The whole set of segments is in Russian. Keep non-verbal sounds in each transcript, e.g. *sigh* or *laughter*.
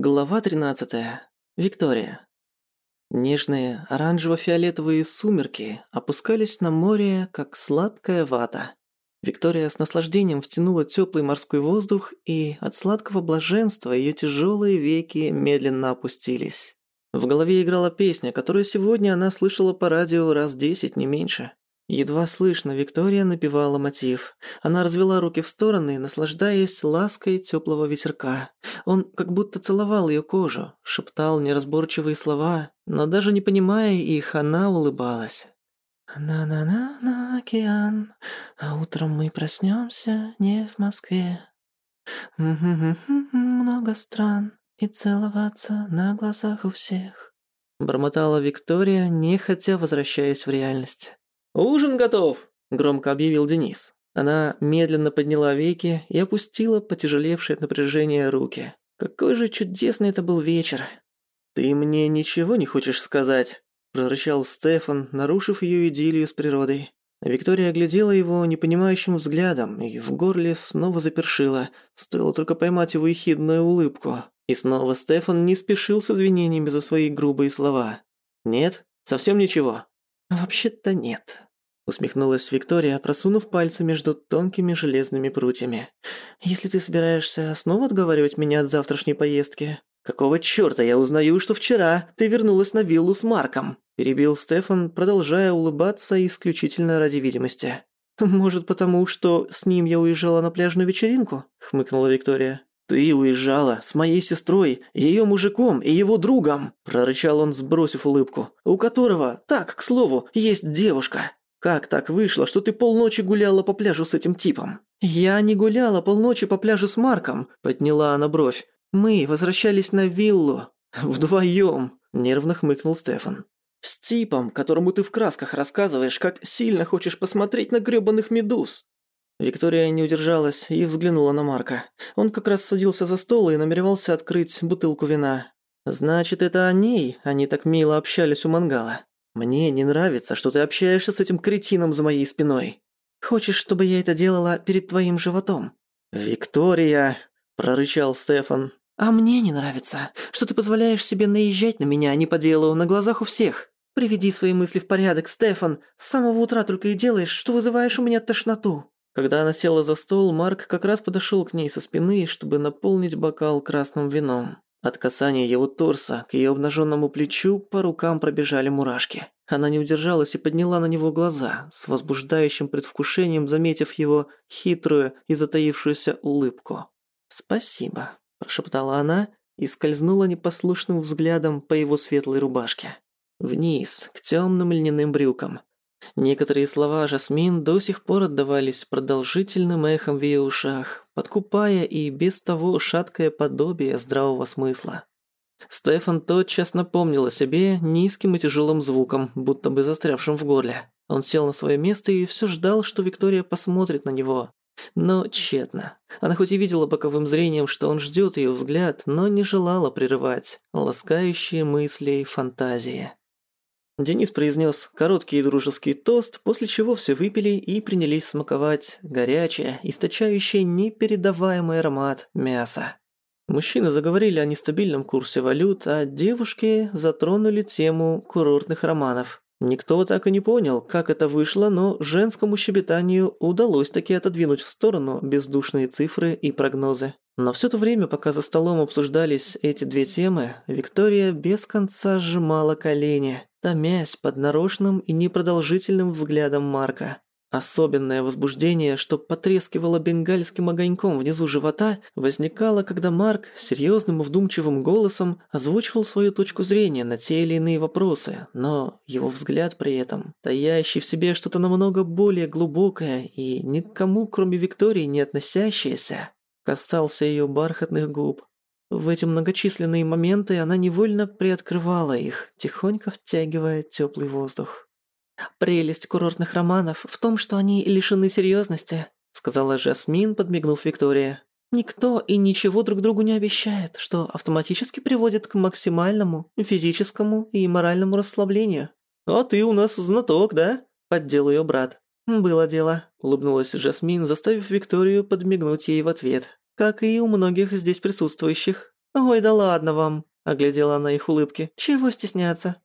Глава 13. Виктория. Нежные оранжево-фиолетовые сумерки опускались на море, как сладкая вата. Виктория с наслаждением втянула теплый морской воздух, и от сладкого блаженства ее тяжелые веки медленно опустились. В голове играла песня, которую сегодня она слышала по радио раз десять, не меньше. Едва слышно, Виктория напевала мотив. Она развела руки в стороны, наслаждаясь лаской теплого ветерка. Он как будто целовал ее кожу, шептал неразборчивые слова, но даже не понимая их, она улыбалась. «На-на-на-на, океан, а утром мы проснемся не в Москве. Много стран, и целоваться на глазах у всех», бормотала Виктория, нехотя возвращаясь в реальность. «Ужин готов!» – громко объявил Денис. Она медленно подняла веки и опустила потяжелевшие от напряжения руки. Какой же чудесный это был вечер. «Ты мне ничего не хочешь сказать?» – прорычал Стефан, нарушив ее идиллию с природой. Виктория оглядела его непонимающим взглядом и в горле снова запершила, стоило только поймать его ехидную улыбку. И снова Стефан не спешил с извинениями за свои грубые слова. «Нет? Совсем ничего?» «Вообще-то нет», усмехнулась Виктория, просунув пальцы между тонкими железными прутьями. «Если ты собираешься снова отговаривать меня от завтрашней поездки...» «Какого чёрта я узнаю, что вчера ты вернулась на виллу с Марком?» Перебил Стефан, продолжая улыбаться исключительно ради видимости. «Может, потому что с ним я уезжала на пляжную вечеринку?» Хмыкнула Виктория. «Ты уезжала с моей сестрой, её мужиком и его другом!» Прорычал он, сбросив улыбку. «У которого, так, к слову, есть девушка!» «Как так вышло, что ты полночи гуляла по пляжу с этим типом?» «Я не гуляла полночи по пляжу с Марком», – подняла она бровь. «Мы возвращались на виллу. Вдвоём», – нервно хмыкнул Стефан. «С типом, которому ты в красках рассказываешь, как сильно хочешь посмотреть на грёбаных медуз». Виктория не удержалась и взглянула на Марка. Он как раз садился за стол и намеревался открыть бутылку вина. «Значит, это о ней они так мило общались у мангала». «Мне не нравится, что ты общаешься с этим кретином за моей спиной. Хочешь, чтобы я это делала перед твоим животом?» «Виктория!» – прорычал Стефан. «А мне не нравится, что ты позволяешь себе наезжать на меня не по делу, на глазах у всех. Приведи свои мысли в порядок, Стефан. С самого утра только и делаешь, что вызываешь у меня тошноту». Когда она села за стол, Марк как раз подошел к ней со спины, чтобы наполнить бокал красным вином. От касания его торса к ее обнаженному плечу по рукам пробежали мурашки. Она не удержалась и подняла на него глаза, с возбуждающим предвкушением заметив его хитрую и затаившуюся улыбку. «Спасибо», – прошептала она и скользнула непослушным взглядом по его светлой рубашке. Вниз, к темным льняным брюкам, Некоторые слова Жасмин до сих пор отдавались продолжительным эхом в ее ушах, подкупая и без того шаткое подобие здравого смысла. Стефан тотчас напомнил о себе низким и тяжелым звуком, будто бы застрявшим в горле. Он сел на свое место и все ждал, что Виктория посмотрит на него. Но тщетно. Она хоть и видела боковым зрением, что он ждет ее взгляд, но не желала прерывать ласкающие мысли и фантазии. Денис произнес короткий и дружеский тост, после чего все выпили и принялись смаковать горячее, источающее непередаваемый аромат мяса. Мужчины заговорили о нестабильном курсе валют, а девушки затронули тему курортных романов. Никто так и не понял, как это вышло, но женскому щебетанию удалось таки отодвинуть в сторону бездушные цифры и прогнозы. Но все то время, пока за столом обсуждались эти две темы, Виктория без конца сжимала колени томясь под нарочным и непродолжительным взглядом Марка. Особенное возбуждение, что потрескивало бенгальским огоньком внизу живота, возникало, когда Марк серьезным и вдумчивым голосом озвучивал свою точку зрения на те или иные вопросы, но его взгляд при этом, таящий в себе что-то намного более глубокое и никому, кроме Виктории, не относящееся, касался ее бархатных губ. В эти многочисленные моменты она невольно приоткрывала их, тихонько втягивая теплый воздух. «Прелесть курортных романов в том, что они лишены серьезности, сказала Жасмин, подмигнув Виктории. «Никто и ничего друг другу не обещает, что автоматически приводит к максимальному физическому и моральному расслаблению». «А ты у нас знаток, да?» – поддел ее брат. «Было дело», – улыбнулась Жасмин, заставив Викторию подмигнуть ей в ответ как и у многих здесь присутствующих. «Ой, да ладно вам», – оглядела она их улыбки. «Чего стесняться?»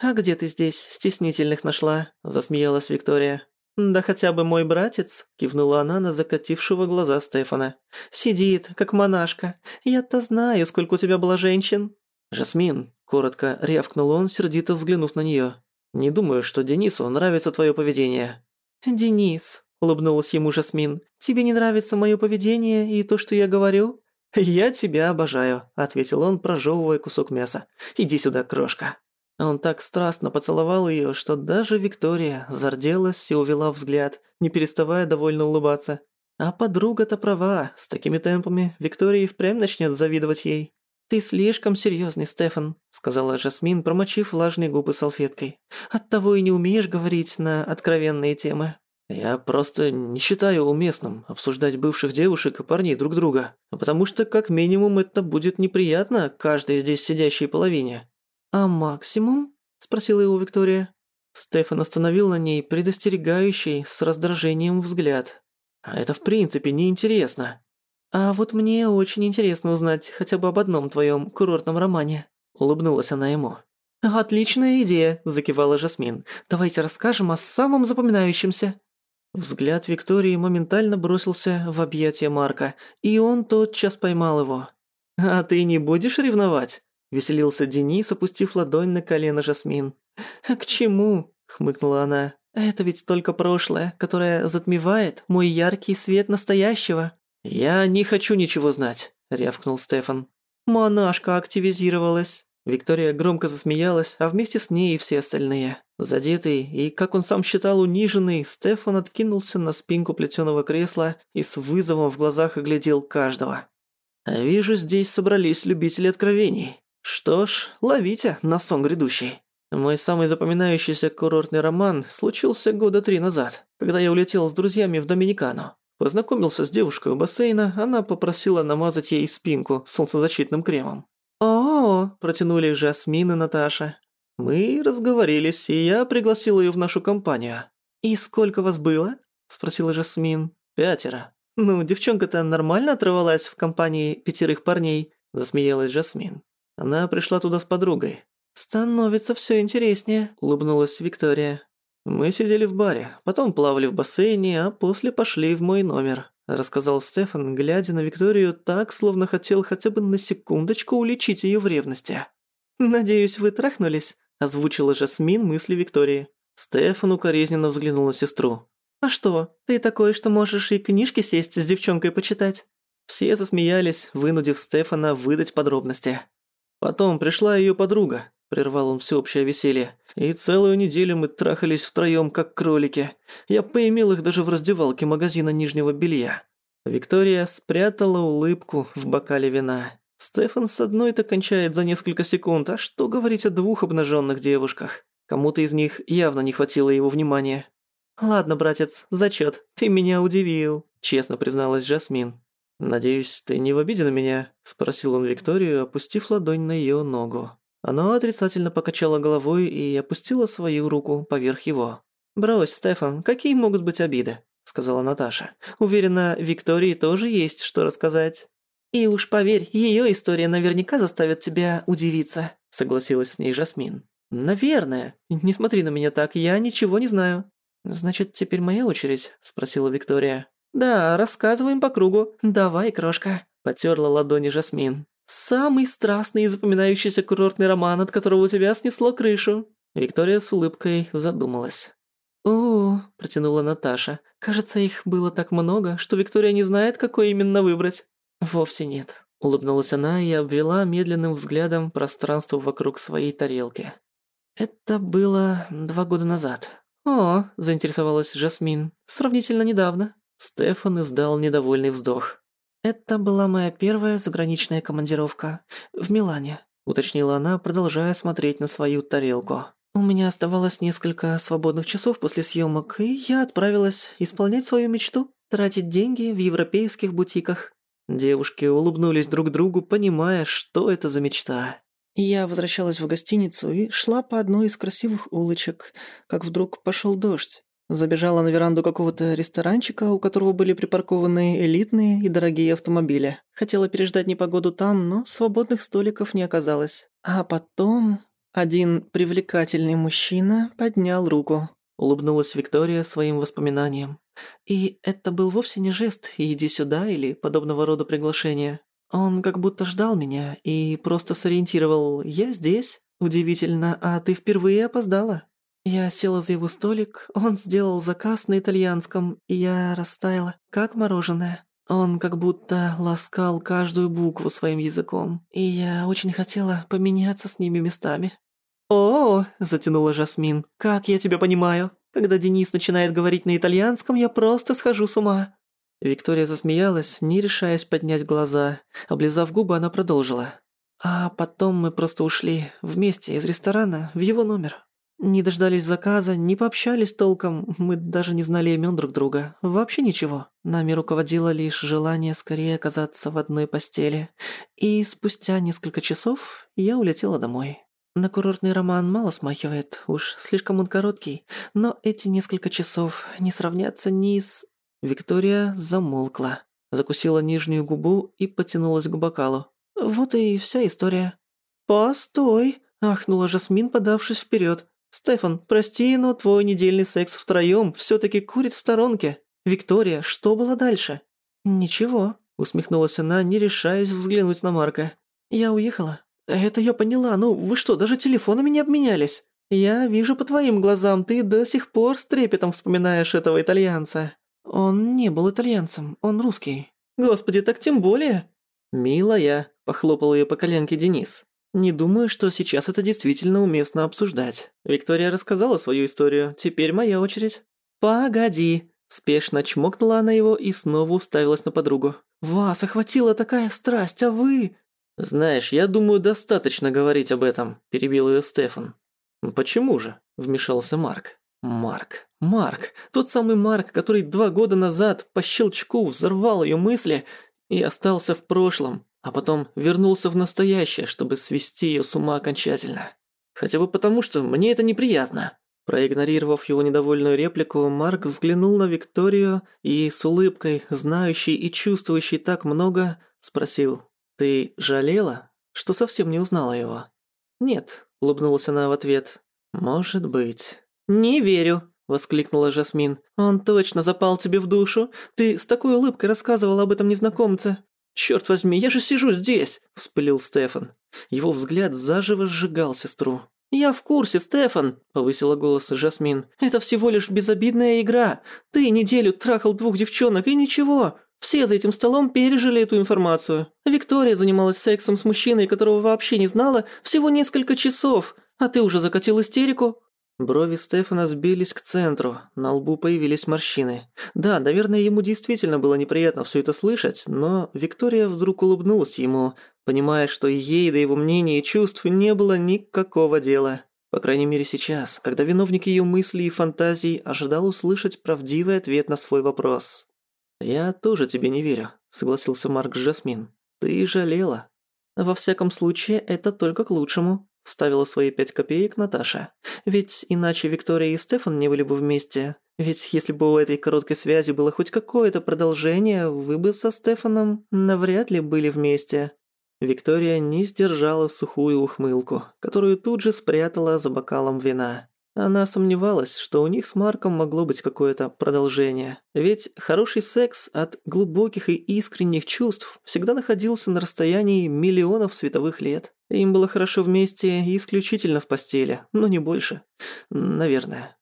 «А где ты здесь стеснительных нашла?» – засмеялась Виктория. «Да хотя бы мой братец», – кивнула она на закатившего глаза Стефана. «Сидит, как монашка. Я-то знаю, сколько у тебя было женщин». «Жасмин», – коротко рявкнул он, сердито взглянув на неё. «Не думаю, что Денису нравится твоё поведение». «Денис», – улыбнулась ему Жасмин, – «тебе не нравится моё поведение и то, что я говорю?» «Я тебя обожаю», – ответил он, прожевывая кусок мяса. «Иди сюда, крошка». Он так страстно поцеловал её, что даже Виктория зарделась и увела взгляд, не переставая довольно улыбаться. А подруга-то права, с такими темпами Виктория и впрямь начнет завидовать ей. «Ты слишком серьёзный, Стефан», — сказала Жасмин, промочив влажные губы салфеткой. «Оттого и не умеешь говорить на откровенные темы». «Я просто не считаю уместным обсуждать бывших девушек и парней друг друга, потому что как минимум это будет неприятно каждой здесь сидящей половине. «А максимум?» – спросила его Виктория. Стефан остановил на ней предостерегающий с раздражением взгляд. «А это в принципе неинтересно». «А вот мне очень интересно узнать хотя бы об одном твоем курортном романе», – улыбнулась она ему. «Отличная идея», – закивала Жасмин. «Давайте расскажем о самом запоминающемся». Взгляд Виктории моментально бросился в объятия Марка, и он тотчас поймал его. «А ты не будешь ревновать?» Веселился Денис, опустив ладонь на колено Жасмин. «А «К чему?» – хмыкнула она. «Это ведь только прошлое, которое затмевает мой яркий свет настоящего». «Я не хочу ничего знать», – рявкнул Стефан. «Монашка активизировалась». Виктория громко засмеялась, а вместе с ней и все остальные. Задетый и, как он сам считал, униженный, Стефан откинулся на спинку плетеного кресла и с вызовом в глазах оглядел каждого. «Вижу, здесь собрались любители откровений. Что ж, ловите на сон грядущий. Мой самый запоминающийся курортный роман случился года три назад, когда я улетел с друзьями в Доминикану. Познакомился с девушкой у бассейна, она попросила намазать ей спинку солнцезащитным кремом. «О-о-о», протянули Жасмин и Наташа. Мы разговорились, и я пригласил её в нашу компанию. «И сколько вас было?» – спросила Жасмин. «Пятеро». «Ну, девчонка-то нормально отрывалась в компании пятерых парней?» – засмеялась Жасмин. Она пришла туда с подругой. «Становится всё интереснее», – улыбнулась Виктория. «Мы сидели в баре, потом плавали в бассейне, а после пошли в мой номер», – рассказал Стефан, глядя на Викторию так, словно хотел хотя бы на секундочку уличить её в ревности. «Надеюсь, вы трахнулись?» – озвучила Жасмин мысли Виктории. Стефан укоризненно взглянул на сестру. «А что, ты такой, что можешь и книжки сесть с девчонкой почитать?» Все засмеялись, вынудив Стефана выдать подробности. Потом пришла её подруга, прервал он всеобщее веселье. И целую неделю мы трахались втроём, как кролики. Я поимел их даже в раздевалке магазина нижнего белья. Виктория спрятала улыбку в бокале вина. Стефан с одной-то кончает за несколько секунд, а что говорить о двух обнажённых девушках? Кому-то из них явно не хватило его внимания. «Ладно, братец, зачёт, ты меня удивил», – честно призналась Жасмин. «Надеюсь, ты не в обиде на меня?» – спросил он Викторию, опустив ладонь на её ногу. Она отрицательно покачала головой и опустила свою руку поверх его. «Брось, Стефан, какие могут быть обиды?» – сказала Наташа. «Уверена, Виктории тоже есть что рассказать». «И уж поверь, её история наверняка заставит тебя удивиться», – согласилась с ней Жасмин. «Наверное. Не смотри на меня так, я ничего не знаю». «Значит, теперь моя очередь?» – спросила Виктория. «Да, рассказываем по кругу. Давай, крошка», – потерла ладони Жасмин. «Самый страстный и запоминающийся курортный роман, от которого у тебя снесло крышу». Виктория с улыбкой задумалась. «О, — протянула Наташа, — кажется, их было так много, что Виктория не знает, какой именно выбрать». «Вовсе нет», — улыбнулась она и обвела медленным взглядом пространство вокруг своей тарелки. «Это было два года назад». «О, — заинтересовалась Жасмин, — сравнительно недавно». Стефан издал недовольный вздох. «Это была моя первая заграничная командировка в Милане», уточнила она, продолжая смотреть на свою тарелку. «У меня оставалось несколько свободных часов после съемок, и я отправилась исполнять свою мечту, тратить деньги в европейских бутиках». Девушки улыбнулись друг другу, понимая, что это за мечта. Я возвращалась в гостиницу и шла по одной из красивых улочек, как вдруг пошел дождь. Забежала на веранду какого-то ресторанчика, у которого были припаркованы элитные и дорогие автомобили. Хотела переждать непогоду там, но свободных столиков не оказалось. А потом один привлекательный мужчина поднял руку. Улыбнулась Виктория своим воспоминаниям. И это был вовсе не жест «иди сюда» или подобного рода приглашение. Он как будто ждал меня и просто сориентировал «я здесь». Удивительно, а ты впервые опоздала. Я села за его столик, он сделал заказ на итальянском, и я растаяла, как мороженое. Он как будто ласкал каждую букву своим языком, и я очень хотела поменяться с ними местами. «О, — затянула Жасмин, — как я тебя понимаю. Когда Денис начинает говорить на итальянском, я просто схожу с ума». Виктория засмеялась, не решаясь поднять глаза. Облизав губы, она продолжила. «А потом мы просто ушли вместе из ресторана в его номер. Не дождались заказа, не пообщались толком, мы даже не знали имен друг друга. Вообще ничего. Нами руководило лишь желание скорее оказаться в одной постели. И спустя несколько часов я улетела домой. На курортный роман мало смахивает, уж слишком он короткий, но эти несколько часов не сравнятся ни с... Виктория замолкла, закусила нижнюю губу и потянулась к бокалу. Вот и вся история. «Постой!» – ахнула Жасмин, подавшись вперед. «Стефан, прости, но твой недельный секс втроём всё-таки курит в сторонке. Виктория, что было дальше?» «Ничего», — усмехнулась она, не решаясь взглянуть на Марка. «Я уехала». «Это я поняла. Ну, вы что, даже телефонами не обменялись?» «Я вижу по твоим глазам, ты до сих пор с трепетом вспоминаешь этого итальянца». «Он не был итальянцем, он русский». «Господи, так тем более». «Милая», — похлопал её по коленке Денис. Не думаю, что сейчас это действительно уместно обсуждать. Виктория рассказала свою историю, теперь моя очередь. Погоди. Спешно чмокнула она его и снова уставилась на подругу. «Вас охватила такая страсть, а вы...» «Знаешь, я думаю, достаточно говорить об этом», – перебил ее Стефан. «Почему же?» – вмешался Марк. Марк. Марк. Тот самый Марк, который два года назад по щелчку взорвал ее мысли и остался в прошлом а потом вернулся в настоящее, чтобы свести ее с ума окончательно. Хотя бы потому, что мне это неприятно. Проигнорировав его недовольную реплику, Марк взглянул на Викторию и с улыбкой, знающей и чувствующей так много, спросил «Ты жалела, что совсем не узнала его?» «Нет», — улыбнулась она в ответ. «Может быть». «Не верю», — воскликнула Жасмин. «Он точно запал тебе в душу. Ты с такой улыбкой рассказывал об этом незнакомце. «Чёрт возьми, я же сижу здесь!» – вспылил Стефан. Его взгляд заживо сжигал сестру. «Я в курсе, Стефан!» – повысила голос Жасмин. «Это всего лишь безобидная игра. Ты неделю трахал двух девчонок и ничего. Все за этим столом пережили эту информацию. Виктория занималась сексом с мужчиной, которого вообще не знала, всего несколько часов. А ты уже закатил истерику?» Брови Стефана сбились к центру, на лбу появились морщины. Да, наверное, ему действительно было неприятно все это слышать, но Виктория вдруг улыбнулась ему, понимая, что ей до его мнения и чувств не было никакого дела. По крайней мере сейчас, когда виновник ее мыслей и фантазий ожидал услышать правдивый ответ на свой вопрос. «Я тоже тебе не верю», — согласился Марк с Жасмин. «Ты жалела. Во всяком случае, это только к лучшему», Вставила свои пять копеек Наташа. Ведь иначе Виктория и Стефан не были бы вместе. Ведь если бы у этой короткой связи было хоть какое-то продолжение, вы бы со Стефаном навряд ли были вместе. Виктория не сдержала сухую ухмылку, которую тут же спрятала за бокалом вина. Она сомневалась, что у них с Марком могло быть какое-то продолжение. Ведь хороший секс от глубоких и искренних чувств всегда находился на расстоянии миллионов световых лет. Им было хорошо вместе исключительно в постели, но не больше. Наверное.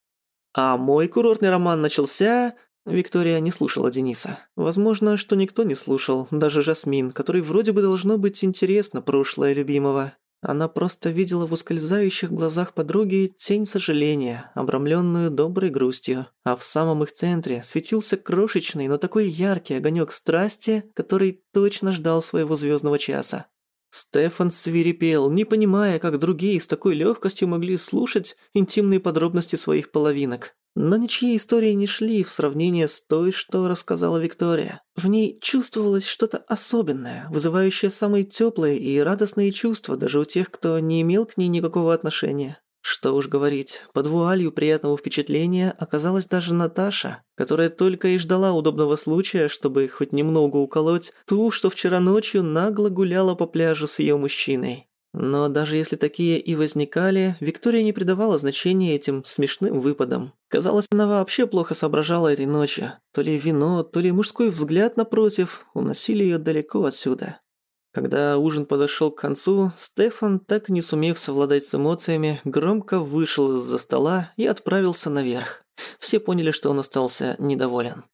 А мой курортный роман начался... Виктория не слушала Дениса. Возможно, что никто не слушал, даже Жасмин, которой вроде бы должно быть интересно прошлое любимого. Она просто видела в ускользающих глазах подруги тень сожаления, обрамленную доброй грустью, а в самом их центре светился крошечный, но такой яркий огонек страсти, который точно ждал своего звездного часа. Стефан свирепел, не понимая, как другие с такой легкостью могли слушать интимные подробности своих половинок. Но ничьи истории не шли в сравнение с той, что рассказала Виктория. В ней чувствовалось что-то особенное, вызывающее самые теплые и радостные чувства даже у тех, кто не имел к ней никакого отношения. Что уж говорить, под вуалью приятного впечатления оказалась даже Наташа, которая только и ждала удобного случая, чтобы хоть немного уколоть ту, что вчера ночью нагло гуляла по пляжу с её мужчиной. Но даже если такие и возникали, Виктория не придавала значения этим смешным выпадам. Казалось, она вообще плохо соображала этой ночью. То ли вино, то ли мужской взгляд напротив уносили её далеко отсюда. Когда ужин подошел к концу, Стефан, так не сумев совладать с эмоциями, громко вышел из-за стола и отправился наверх. Все поняли, что он остался недоволен.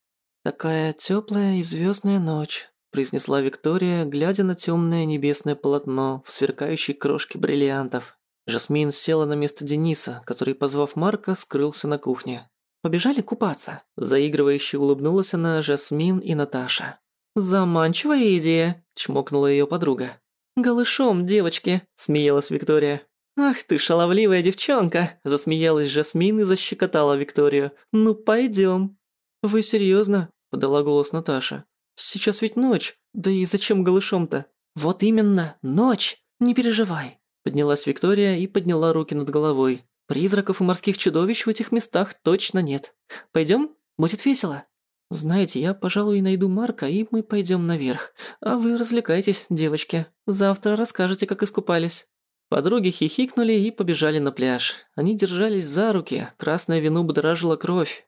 «Такая теплая и звездная ночь», – произнесла Виктория, глядя на темное небесное полотно в сверкающей крошке бриллиантов. Жасмин села на место Дениса, который, позвав Марка, скрылся на кухне. «Побежали купаться?» Заигрывающе улыбнулась она Жасмин и Наташа. «Заманчивая идея», – чмокнула её подруга. «Голышом, девочки», – смеялась Виктория. «Ах ты, шаловливая девчонка!» – засмеялась Жасмин и защекотала Викторию. «Ну, пойдём». «Вы серьёзно?» – подала голос Наташа. «Сейчас ведь ночь. Да и зачем голышом-то?» «Вот именно, ночь! Не переживай!» Поднялась Виктория и подняла руки над головой. «Призраков и морских чудовищ в этих местах точно нет. Пойдём? Будет весело!» «Знаете, я, пожалуй, найду Марка, и мы пойдем наверх. А вы развлекайтесь, девочки. Завтра расскажете, как искупались». Подруги хихикнули и побежали на пляж. Они держались за руки, красное вино будоражило кровь.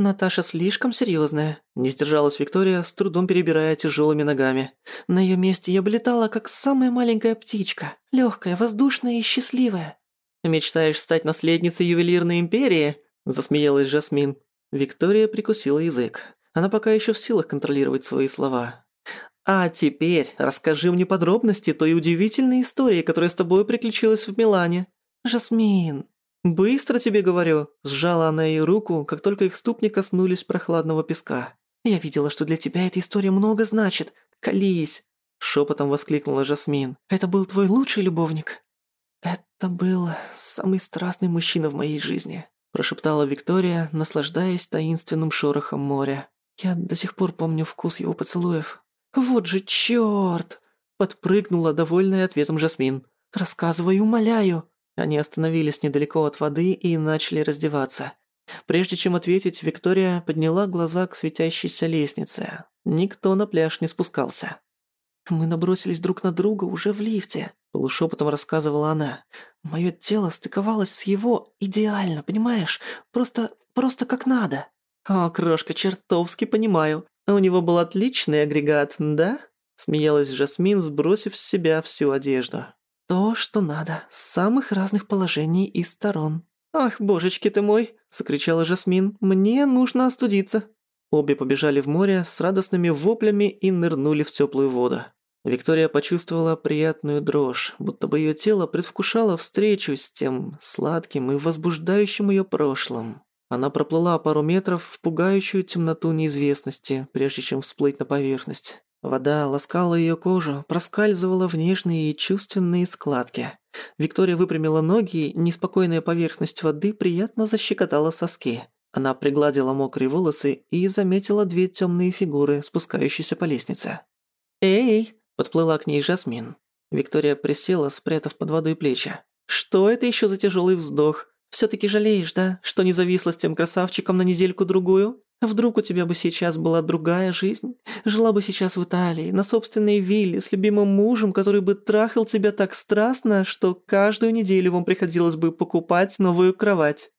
«Наташа слишком серьезная, не сдержалась Виктория, с трудом перебирая тяжелыми ногами. «На ее месте я бы летала, как самая маленькая птичка, легкая, воздушная и счастливая». «Мечтаешь стать наследницей ювелирной империи?» – засмеялась Жасмин. Виктория прикусила язык. Она пока еще в силах контролировать свои слова. «А теперь расскажи мне подробности той удивительной истории, которая с тобой приключилась в Милане. Жасмин!» «Быстро тебе говорю!» Сжала она ей руку, как только их ступни коснулись прохладного песка. «Я видела, что для тебя эта история много значит. Колись!» Шепотом воскликнула Жасмин. «Это был твой лучший любовник?» «Это был самый страстный мужчина в моей жизни прошептала Виктория, наслаждаясь таинственным шорохом моря. Я до сих пор помню вкус его поцелуев. Вот же чёрт! Подпрыгнула, довольная ответом Жасмин. «Рассказывай, умоляю!» Они остановились недалеко от воды и начали раздеваться. Прежде чем ответить, Виктория подняла глаза к светящейся лестнице. Никто на пляж не спускался. Мы набросились друг на друга уже в лифте полушепотом рассказывала она. Моё тело стыковалось с его идеально, понимаешь? Просто, просто как надо. О, крошка, чертовски понимаю. У него был отличный агрегат, да? Смеялась Жасмин, сбросив с себя всю одежду. То, что надо, с самых разных положений и сторон. «Ах, божечки ты мой!» – закричала Жасмин. «Мне нужно остудиться!» Обе побежали в море с радостными воплями и нырнули в теплую воду. Виктория почувствовала приятную дрожь, будто бы её тело предвкушало встречу с тем сладким и возбуждающим её прошлым. Она проплыла пару метров в пугающую темноту неизвестности, прежде чем всплыть на поверхность. Вода ласкала её кожу, проскальзывала в нежные и чувственные складки. Виктория выпрямила ноги, и неспокойная поверхность воды приятно защекотала соски. Она пригладила мокрые волосы и заметила две тёмные фигуры, спускающиеся по лестнице. «Эй!» Подплыла к ней Жасмин. Виктория присела, спрятав под водой плечи. «Что это еще за тяжелый вздох? Все-таки жалеешь, да, что не зависла с тем красавчиком на недельку-другую? Вдруг у тебя бы сейчас была другая жизнь? Жила бы сейчас в Италии, на собственной вилле, с любимым мужем, который бы трахал тебя так страстно, что каждую неделю вам приходилось бы покупать новую кровать.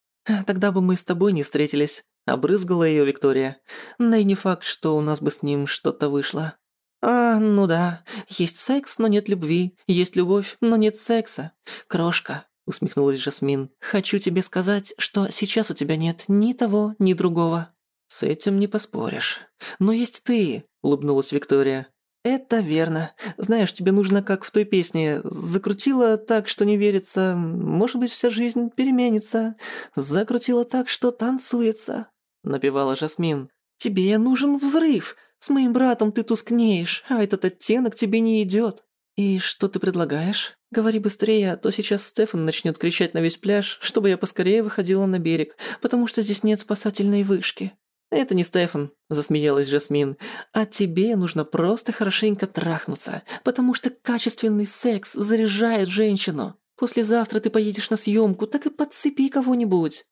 Тогда бы мы с тобой не встретились». Обрызгала ее Виктория. Да и не факт, что у нас бы с ним что-то вышло. «А, ну да. Есть секс, но нет любви. Есть любовь, но нет секса. Крошка», — усмехнулась Жасмин. «Хочу тебе сказать, что сейчас у тебя нет ни того, ни другого». «С этим не поспоришь. Но есть ты», — улыбнулась Виктория. «Это верно. Знаешь, тебе нужно, как в той песне, закрутила так, что не верится, может быть, вся жизнь переменится, закрутила так, что танцуется», — напевала Жасмин. «Тебе нужен взрыв, с моим братом ты тускнеешь, а этот оттенок тебе не идёт. И что ты предлагаешь? Говори быстрее, а то сейчас Стефан начнёт кричать на весь пляж, чтобы я поскорее выходила на берег, потому что здесь нет спасательной вышки. «Это не Стефан», – засмеялась Жасмин. «А тебе нужно просто хорошенько трахнуться, потому что качественный секс заряжает женщину. Послезавтра ты поедешь на съемку, так и подцепи кого-нибудь».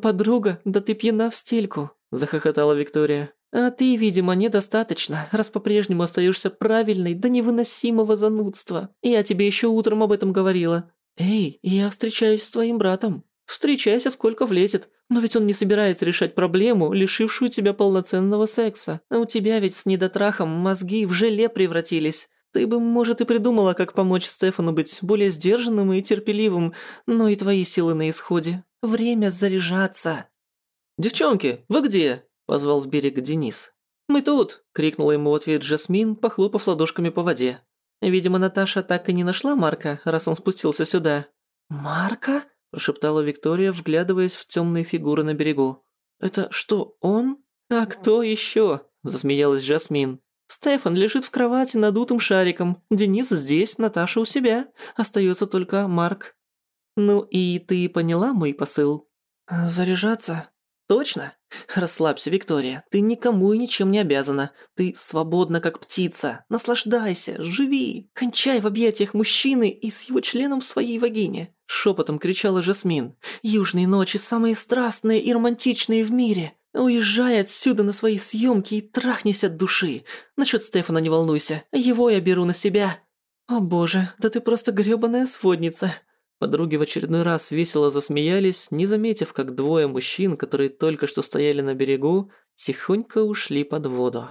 «Подруга, да ты пьяна в стельку», – захохотала Виктория. «А ты, видимо, недостаточно, раз по-прежнему остаешься правильной до невыносимого занудства. Я тебе еще утром об этом говорила. Эй, я встречаюсь с твоим братом. Встречайся, сколько влезет. Но ведь он не собирается решать проблему, лишившую тебя полноценного секса. А у тебя ведь с недотрахом мозги в желе превратились. Ты бы, может, и придумала, как помочь Стефану быть более сдержанным и терпеливым, но и твои силы на исходе. Время заряжаться. «Девчонки, вы где?» – позвал с берега Денис. «Мы тут!» – крикнула ему в ответ Жасмин, похлопав ладошками по воде. Видимо, Наташа так и не нашла Марка, раз он спустился сюда. «Марка?» – прошептала Виктория, вглядываясь в темные фигуры на берегу. «Это что, он?» «А кто еще?» – засмеялась Жасмин. Стефан лежит в кровати надутым шариком. Денис здесь, Наташа у себя. Остается только Марк. Ну и ты поняла мой посыл? Заряжаться? Точно? *laughs* Расслабься, Виктория. Ты никому и ничем не обязана. Ты свободна, как птица. Наслаждайся, живи. Кончай в объятиях мужчины и с его членом в своей вагине. Шепотом кричала Жасмин. Южные ночи самые страстные и романтичные в мире. Уезжай отсюда на свои съемки и трахнись от души. Насчет Стефана не волнуйся, его я беру на себя». «О боже, да ты просто грёбаная сводница». Подруги в очередной раз весело засмеялись, не заметив, как двое мужчин, которые только что стояли на берегу, тихонько ушли под воду.